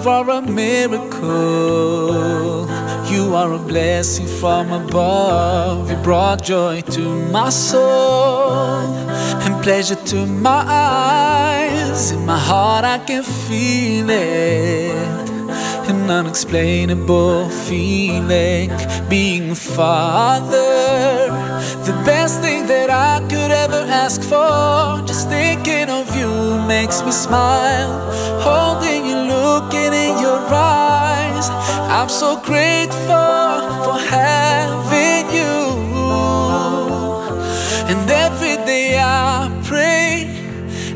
You are a miracle. You are a blessing from above. You brought joy to my soul and pleasure to my eyes. In my heart, I can feel it. An unexplainable feeling being a father. The best thing that I could ever ask for. Just thinking of you makes me smile. Holding you, looking. I'm so grateful for having you. And every day I pray,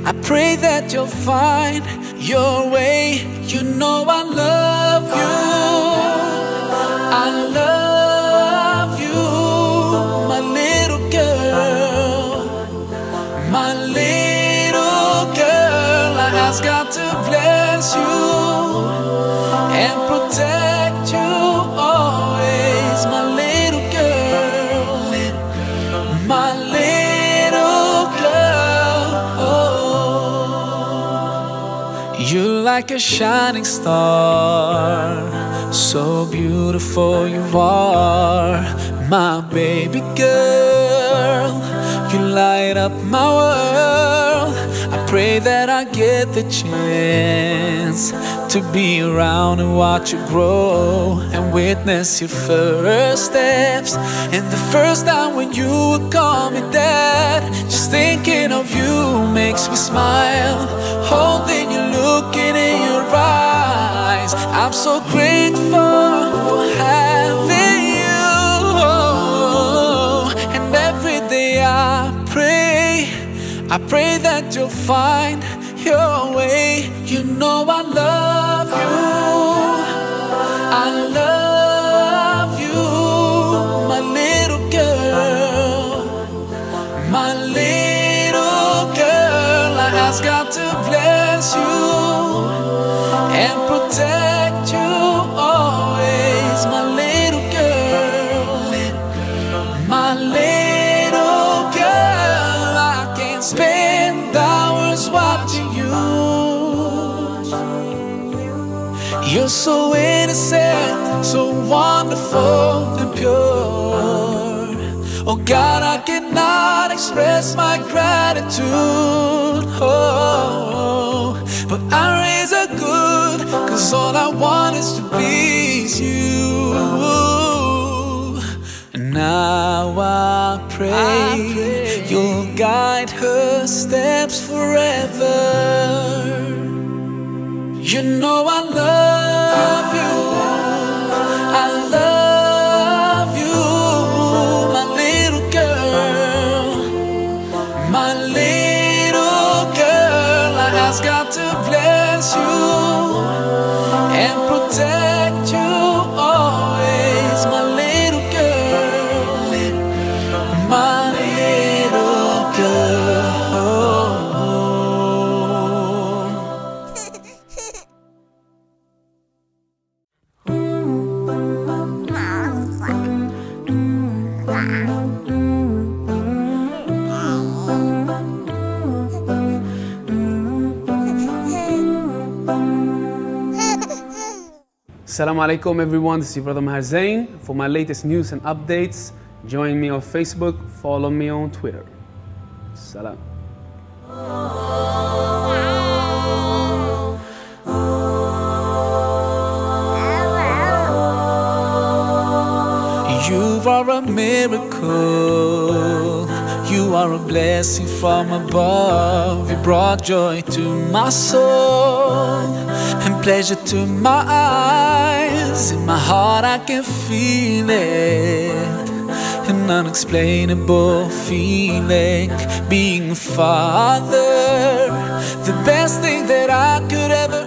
I pray that you'll find your way. You know I love you. I love You're like a shining star, so beautiful you are, my baby girl. You light up my world. I pray that I get the chance to be around and watch you grow and witness your first steps. And the first time when you would call me dad, just thinking of you makes me smile. Holding you, looking in your eyes. I'm so grateful for having you. And every day I pray, I pray that you'll find your way. You know I love you. Ask God to bless you and protect you always, my little girl. My little girl, I can spend hours watching you. You're so innocent, so wonderful and pure. Oh God, I cannot express my gratitude. Cause all I want is to please you. And now I pray, you'll guide her steps forever. You know I love you. I love you, my little girl. My little girl, I ask God to bless you and protect Assalamu alaikum everyone, this is your brother Maher Zain. For my latest news and updates, join me on Facebook, follow me on Twitter. Salam. You are a miracle. You are a blessing from above. You brought joy to my soul and pleasure to my eyes. In my heart, I can feel it. An unexplainable feeling being a father. The best thing that I could ever.